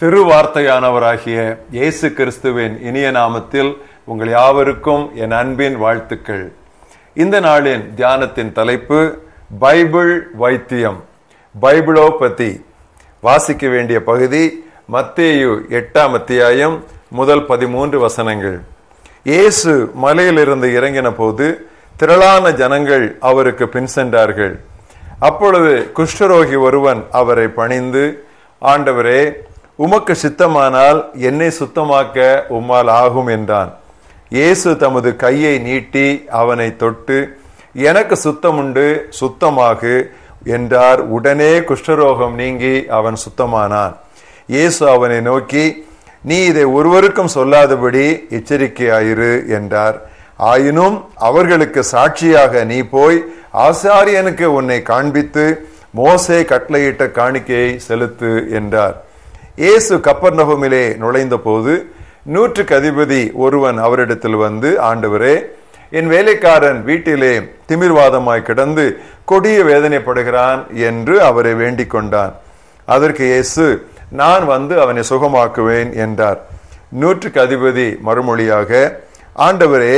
திருவார்த்தையானவராகிய இயேசு கிறிஸ்துவின் இனிய நாமத்தில் உங்கள் யாவருக்கும் என் அன்பின் வாழ்த்துக்கள். இந்த நாளின் தியானத்தின் தலைப்பு பைபிள் வைத்தியம். பைபிளோபதி. வாசிக்க வேண்டிய பகுதி மத்தேயு எட்டாம் அத்தியாயம் முதல் பதிமூன்று வசனங்கள். இயேசு மலையிலிருந்து இறங்கின போது திரளான ஜனங்கள் அவருக்கு பின் சென்றார்கள். அப்பொழுது குஷ்டரோகி ஒருவன் அவரை பணிந்து ஆண்டவரே உமக்கு சித்தமானால் என்னை சுத்தமாக்க உம்மால் ஆகும் என்றான். இயேசு தமது கையை நீட்டி அவனை தொட்டு எனக்கு சுத்தமுண்டு சுத்தமாகு என்றார். உடனே குஷ்டரோகம் நீங்கி அவன் சுத்தமானான். இயேசு அவனை நோக்கி நீ இதை ஒருவருக்கும் சொல்லாதபடி எச்சரிக்கையாயிரு என்றார். ஆயினும் அவர்களுக்கு சாட்சியாக நீ போய் ஆசாரியனுக்கு உன்னை காண்பித்து மோசே கட்டளையிட்ட காணிக்கையை செலுத்து என்றார். இயேசு கப்பர்நகமிலே நுழைந்த போது நூற்றுக்கு அதிபதி ஒருவன் அவரிடத்தில் வந்து ஆண்டவரே என் வேலைக்காரன் வீட்டிலே திமிர்வாதமாய் கிடந்து கொடிய வேதனைப்படுகிறான் என்று அவரை வேண்டிக் கொண்டான். அதற்கு இயேசு நான் வந்து அவனை சுகமாக்குவேன் என்றார். நூற்றுக்கு அதிபதி மறுமொழியாக ஆண்டவரே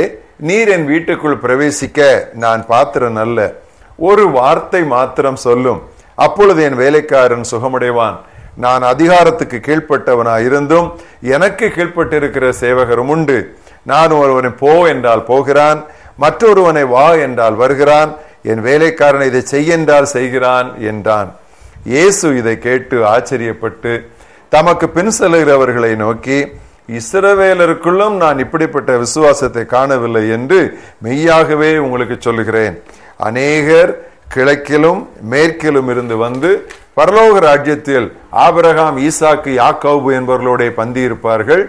நீர் என் வீட்டுக்குள் பிரவேசிக்க நான் பாத்திரன் அல்ல. ஒரு வார்த்தை மாத்திரம் சொல்லும். அப்பொழுது என் வேலைக்காரன் சுகமடைவான். நான் அதிகாரத்துக்கு கீழ்ப்பட்டவனா இருந்தும் எனக்கு கீழ்ப்பட்டிருக்கிற சேவகரும் உண்டு. நான் ஒருவனை போ என்றால் போகிறான் மற்றொருவனை வா என்றால் வருகிறான் என் வேலைக்காரன் இதை செய்ய என்றால் செய்கிறான் என்றான். இயேசு இதை கேட்டு ஆச்சரியப்பட்டு தமக்கு பின் செல்கிறவர்களை நோக்கி இஸ்ரவேலருக்குள்ளும் நான் இப்படிப்பட்ட விசுவாசத்தை காணவில்லை என்று மெய்யாகவே உங்களுக்கு சொல்லுகிறேன். அநேகர் கிழக்கிலும் மேற்கிலும் இருந்து வந்து பரலோக ராஜ்யத்தில் ஆபரகாம் ஈசாக்கு யாக்கோபு என்பவர்களோட பந்தியிருப்பார்கள்.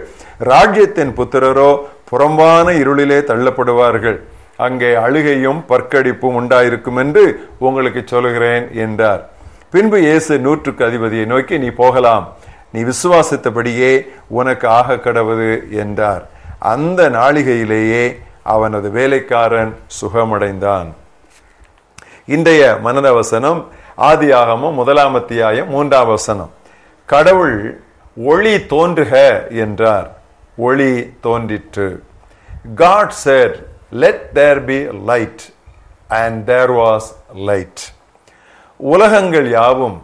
ராஜ்யத்தின் புத்திரரோ புறம்பான இருளிலே தள்ளப்படுவார்கள். அங்கே அழுகையும் பற்கடிப்பும் உண்டாயிருக்கும் என்று உங்களுக்கு சொல்லுகிறேன் என்றார். பின்பு இயேசு நூற்றுக்கு அதிபதியை நோக்கி நீ போகலாம். நீ விசுவாசித்தபடியே உனக்கு ஆக கடவுது என்றார். அந்த நாளிகையிலேயே அவனது வேலைக்காரன் சுகமடைந்தான். இன்றைய மனத வசனம் ஆகமும் முதலாம் அத்தியாயம் மூன்றாம் வசனம். கடவுள் ஒளி தோன்றுக என்றார். ஒளி தோன்றிற்று. God said let there be light and there was light உலகங்கள் யாவும்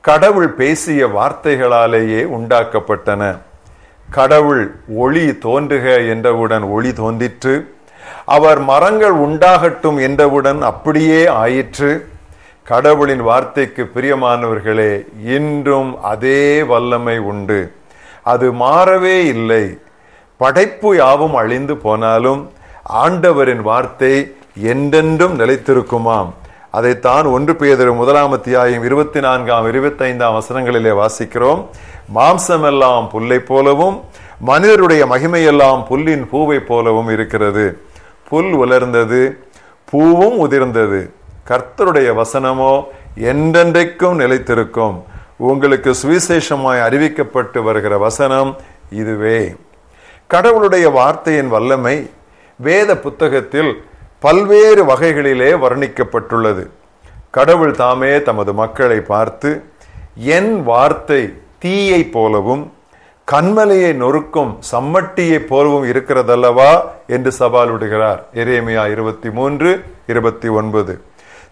கடவுள் பேசிய வார்த்தைகளாலேயே உண்டாக்கப்பட்டன. கடவுள் ஒளி தோன்றுக என்றவுடன் ஒளி தோன்றிற்று. அவர் மரங்கள் உண்டாகட்டும் என்றவுடன் அப்படியே ஆயிற்று. கடவுளின் வார்த்தைக்கு பிரியமானவர்களே இன்றும் அதே வல்லமை உண்டு. அது மாறவே இல்லை. படைப்பு யாவும் அழிந்து போனாலும் ஆண்டவரின் வார்த்தை என்றென்றும் நிலைத்திருக்குமாம். அதைத்தான் ஒன்று பெயர் முதலாம் அத்தியாயம் இருபத்தி நான்காம் இருபத்தைந்தாம் வசனங்களிலே வாசிக்கிறோம். மாம்சமெல்லாம் புல்லை போலவும் மனிதருடைய மகிமையெல்லாம் புல்லின் பூவை போலவும் இருக்கிறது. புல் உலர்ந்தது பூவும் உதிர்ந்தது. கர்த்தருடைய வசனமோ என்றென்றைக்கும் நிலைத்திருக்கும். உங்களுக்கு சுவிசேஷமாய் அறிவிக்கப்பட்டு வருகிற வசனம் இதுவே. கடவுளுடைய வார்த்தையின் வல்லமை வேத புத்தகத்தில் பல்வேறு வகைகளிலே வர்ணிக்கப்பட்டுள்ளது. கடவுள் தாமே தமது மக்களை பார்த்து என் வார்த்தை தீயை போலவும் கண்மலையை நொறுக்கும் சம்மட்டியை போலவும் இருக்கிறதல்லவா என்று சவால் விடுகிறார். எரேமியா இருபத்தி மூன்று இருபத்தி ஒன்பது.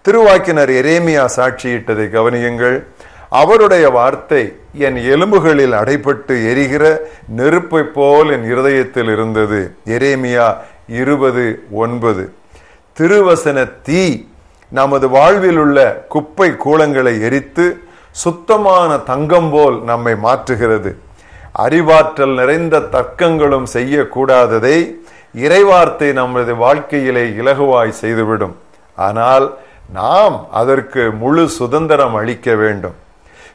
திருவாக்கினர் எரேமியா சாட்சியிட்டதை கவனியுங்கள். அவருடைய வார்த்தை என் எலும்புகளில் அடைப்பட்டு எரிகிற நெருப்பை போல் என் இருதயத்தில் இருந்தது. எரேமியா இருபது ஒன்பது. திருவசன தீ நமது வாழ்வில் உள்ள குப்பை கூலங்களை எரித்து சுத்தமான தங்கம் போல் நம்மை மாற்றுகிறது. அறிவாற்றல் நிறைந்த தர்க்கங்களும் செய்யக்கூடாததை இறைவார்த்தை நமது வாழ்க்கையிலே இலகுவாய் செய்துவிடும். ஆனால் நாம் அதற்கு முழு சுதந்திரம் அளிக்க வேண்டும்.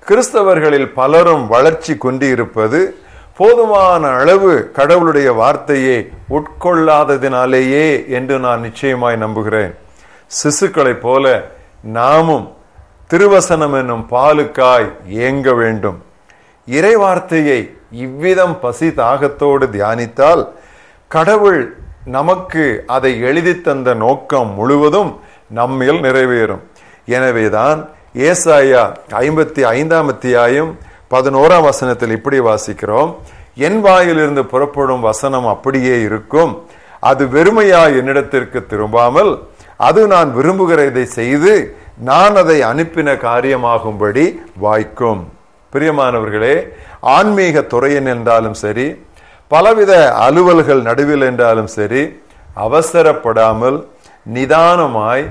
கிறிஸ்தவர்களில் பலரும் வளர்ச்சி கொண்டிருப்பது போதுமான அளவு கடவுளுடைய வார்த்தையை உட்கொள்ளாததினாலேயே என்று நான் நிச்சயமாய் நம்புகிறேன். சிசுக்களைப் போல நாமும் திருவசனம் என்னும் பாலுக்காய் ஏங்க வேண்டும். இறை வார்த்தையை இவ்விதம் பசி தாகத்தோடு தியானித்தால் கடவுள் நமக்கு அதை எழுதி தந்த நோக்கம் முழுவதும் நம்மில் நிறைவேறும். எனவேதான் ஏசாயா ஐம்பத்தி ஐந்தாம் அத்தியாயம் பதினோராம் வசனத்தில் இப்படி வாசிக்கிறோம். என் வாயிலிருந்து புறப்படும் வசனம் அப்படியே இருக்கும். அது வெறுமையா என்னிடத்திற்கு திரும்பாமல் அது நான் விரும்புகிறதை செய்து நான் அதை அனுப்பின காரியமாகும்படி வாய்க்கும். பிரியமானவர்களே ஆன்மீக துறையின் என்றாலும் சரி பலவித அலுவல்கள் நடுவில் என்றாலும் சரி அவசரப்படாமல் நிதானமாய்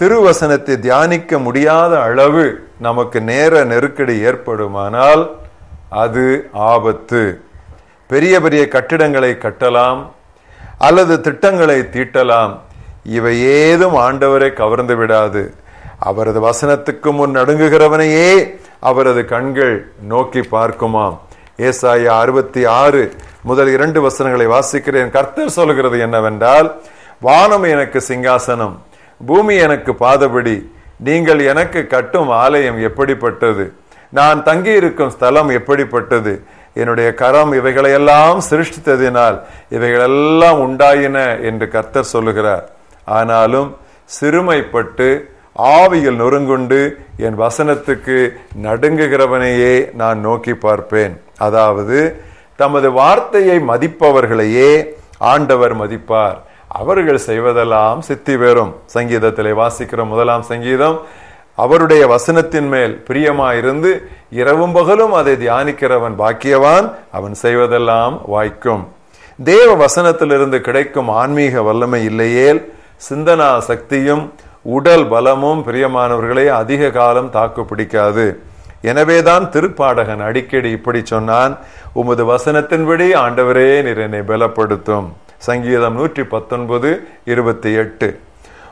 திருவசனத்தை தியானிக்க முடியாத அளவு நமக்கு நேர நெருக்கடி ஏற்படுமானால் அது ஆபத்து. பெரிய பெரிய கட்டிடங்களை கட்டலாம் அல்லது திட்டங்களை தீட்டலாம். இவை ஏதும் ஆண்டவரை கவர்ந்து விடாது. அவரது வசனத்துக்கு முன் நடுங்குகிறவனையே அவரது கண்கள் நோக்கி பார்க்குமாம். ஏசாயா அறுபத்தி ஆறு முதல் இரண்டு வசனங்களை வாசிக்கிறேன். கர்த்தர் சொல்கிறது என்னவென்றால் வானம் எனக்கு சிங்காசனம் பூமி எனக்கு பாதபடி நீங்கள் எனக்கு கட்டும் ஆலயம் எப்படிப்பட்டது? நான் தங்கியிருக்கும் ஸ்தலம் எப்படிப்பட்டது? என்னுடைய கரம் இவைகளையெல்லாம் சிருஷ்டித்ததினால் இவைகளெல்லாம் உண்டாயின என்று கர்த்தர் சொல்லுகிறார். ஆனாலும் சிறுமைப்பட்டு ஆவியில் நொறுங்குண்டு என் வசனத்துக்கு நடுங்குகிறவனையே நான் நோக்கி பார்ப்பேன். அதாவது தமது வார்த்தையை மதிப்பவர்களையே ஆண்டவர் மதிப்பார். அவர்கள் செய்வதெல்லாம் சித்தி பெறும். சங்கீதத்திலே வாசிக்கிற முதலாம் சங்கீதம் அவருடைய வசனத்தின் மேல் பிரியமாயிருந்து இரவும் பகலும் அதை தியானிக்கிறவன் பாக்கியவான். அவன் செய்வதெல்லாம் வாய்க்கும். தேவ வசனத்திலிருந்து கிடைக்கும் ஆன்மீக வல்லமை இல்லையேல் சிந்தனா சக்தியும் உடல் பலமும் பிரியமானவர்களே அதிக காலம் தாக்கு பிடிக்காது. எனவேதான் திருப்பாடகன் அடிக்கடி இப்படி சொன்னான். உமது வசனத்தின்படி ஆண்டவரே நீர் என்னை பலப்படுத்தும். சங்கீதம் நூற்றி பத்தொன்பது இருபத்தி எட்டு.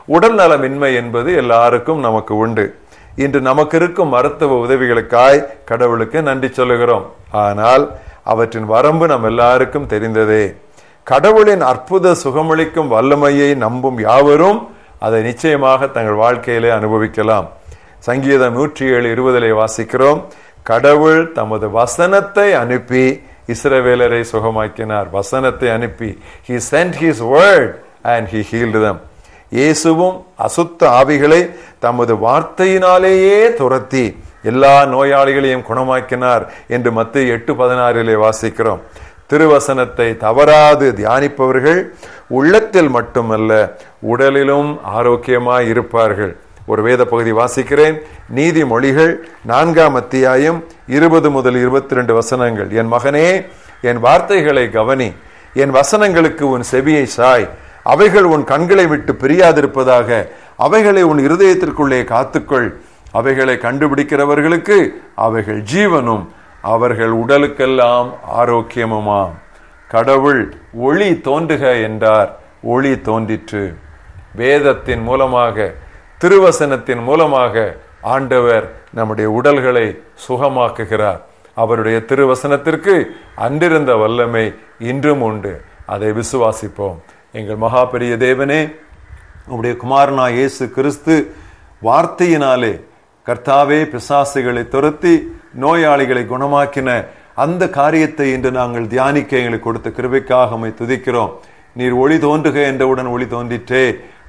உடல் நலமின்மை என்பது எல்லாருக்கும் நமக்கு உண்டு. இன்று நமக்கு இருக்கும் மருத்துவ உதவிகளுக்காய் கடவுளுக்கு நன்றி சொல்லுகிறோம். ஆனால் அவற்றின் வரம்பு நம் எல்லாருக்கும் தெரிந்ததே. கடவுளின் அற்புத சுகமளிக்கும் வல்லமையை நம்பும் யாவரும் அதை நிச்சயமாக தங்கள் வாழ்க்கையிலே அனுபவிக்கலாம். சங்கீதம் நூற்றி ஏழு இருபதிலே வாசிக்கிறோம். கடவுள் தமது வசனத்தை அனுப்பி இஸ்ரவேலரை சுகமாக்கினார். வசனத்தை அனுப்பி. He sent his word and he healed them இயேசுவும் அசுத்த ஆவிகளை தமது வார்த்தையினாலேயே துரத்தி எல்லா நோயாளிகளையும் குணமாக்கினார் என்று மத்திய எட்டு பதினாறிலே வாசிக்கிறோம். திருவசனத்தை தவறாது தியானிப்பவர்கள் உள்ளத்தில் மட்டுமல்ல உடலிலும் ஆரோக்கியமாய் இருப்பார்கள். ஒரு வேத பகுதி வாசிக்கிறேன். நீதிமொழிகள் நான்காம் அத்தியாயம் இருபது முதல் இருபத்தி ரெண்டு வசனங்கள். என் மகனே என் வார்த்தைகளை கவனி. என் வசனங்களுக்கு உன் செவியை சாய். அவைகள் உன் கண்களை விட்டு பிரியாதிருப்பதாக. அவைகளை உன் இருதயத்திற்குள்ளே காத்துக்கொள். அவைகளை கண்டுபிடிக்கிறவர்களுக்கு அவைகள் ஜீவனும். அவர்கள் உடலுக்கெல்லாம் ஆரோக்கியமுமாம். கடவுள் ஒளி தோன்றுக என்றார். ஒளி தோன்றிற்று. வேதத்தின் மூலமாக திருவசனத்தின் மூலமாக ஆண்டவர் நம்முடைய உடல்களை சுகமாக்குகிறார். அவருடைய திருவசனத்திற்கு அன்றிருந்த வல்லமை இன்றும் உண்டு. அதை விசுவாசிப்போம். எங்கள் மகாபெரிய தேவனே உடைய குமாரனா இயேசு கிறிஸ்து வார்த்தையினாலே கர்த்தாவே பிசாசுகளை துரத்தி நோயாளிகளை குணமாக்கின அந்த காரியத்தை இன்று நாங்கள் தியானிக்க எங்களுக்கு கொடுத்த கிருபைக்காக உம்மை துதிக்கிறோம். நீர் ஒளி தோன்றுக என்றவுடன் ஒளி தோன்றிற்றே.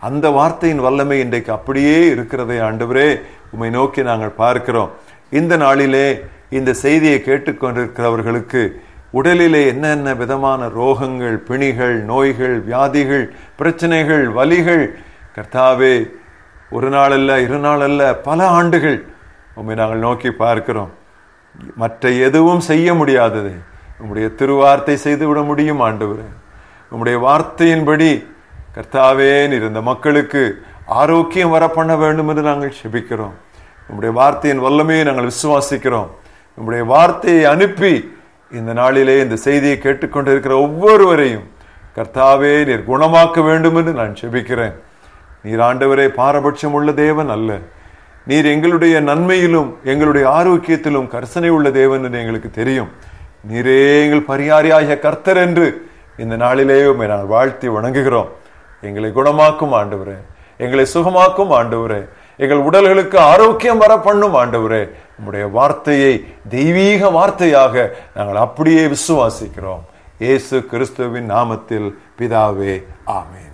அந்த வார்த்தையின் வல்லமை இன்றைக்கு அப்படியே இருக்கிறதே ஆண்டவரே. உம்மை நோக்கி நாங்கள் பார்க்கிறோம். இந்த நாளிலே இந்த செய்தியை கேட்டுக்கொண்டிருக்கிறவர்களுக்கு உடலிலே என்னென்ன விதமான ரோகங்கள் பிணிகள் நோய்கள் வியாதிகள் பிரச்சனைகள் வலிகள் கர்த்தாவே ஒரு நாள் அல்ல இரு நாள் அல்ல பல ஆண்டுகள் உண்மை நாங்கள் நோக்கி பார்க்கிறோம். மற்ற எதுவும் செய்ய முடியாதது. உம்முடைய திருவார்த்தை செய்து விட முடியும் ஆண்டவரே. உம்முடைய வார்த்தையின்படி கர்த்தாவே இருந்த மக்களுக்கு ஆரோக்கியம் வர பண்ண வேண்டும் என்று நாங்கள் செபிக்கிறோம். உம்முடைய வார்த்தையின் வல்லமையை நாங்கள் விசுவாசிக்கிறோம். உம்முடைய வார்த்தையை அனுப்பி இந்த நாளிலே இந்த செய்தியை கேட்டுக்கொண்டிருக்கிற ஒவ்வொருவரையும் கர்த்தாவே நீர் குணமாக்க வேண்டும் என்று நான் செபிக்கிறேன். நீர் ஆண்டவரே பாரபட்சம் உள்ள தேவன் அல்ல. நீர் எங்களுடைய நன்மையிலும் எங்களுடைய ஆரோக்கியத்திலும் கர்சனை உள்ள தேவன் என்று எங்களுக்கு தெரியும். நீரே எங்கள் பரிகாரியாகிய கர்த்தர் என்று இந்த நாளிலே உம்மை நாங்கள் வாழ்த்தி வணங்குகிறோம். எங்களை குணமாக்கும் ஆண்டவரே. எங்களை சுகமாக்கும் ஆண்டவரே. எங்கள் உடல்களுக்கு ஆரோக்கியம் வர பண்ணும் ஆண்டவரே. உங்களுடைய வார்த்தையை தெய்வீக வார்த்தையாக நாங்கள் அப்படியே விசுவாசிக்கிறோம். இயேசு கிறிஸ்துவின் நாமத்தில் பிதாவே ஆமே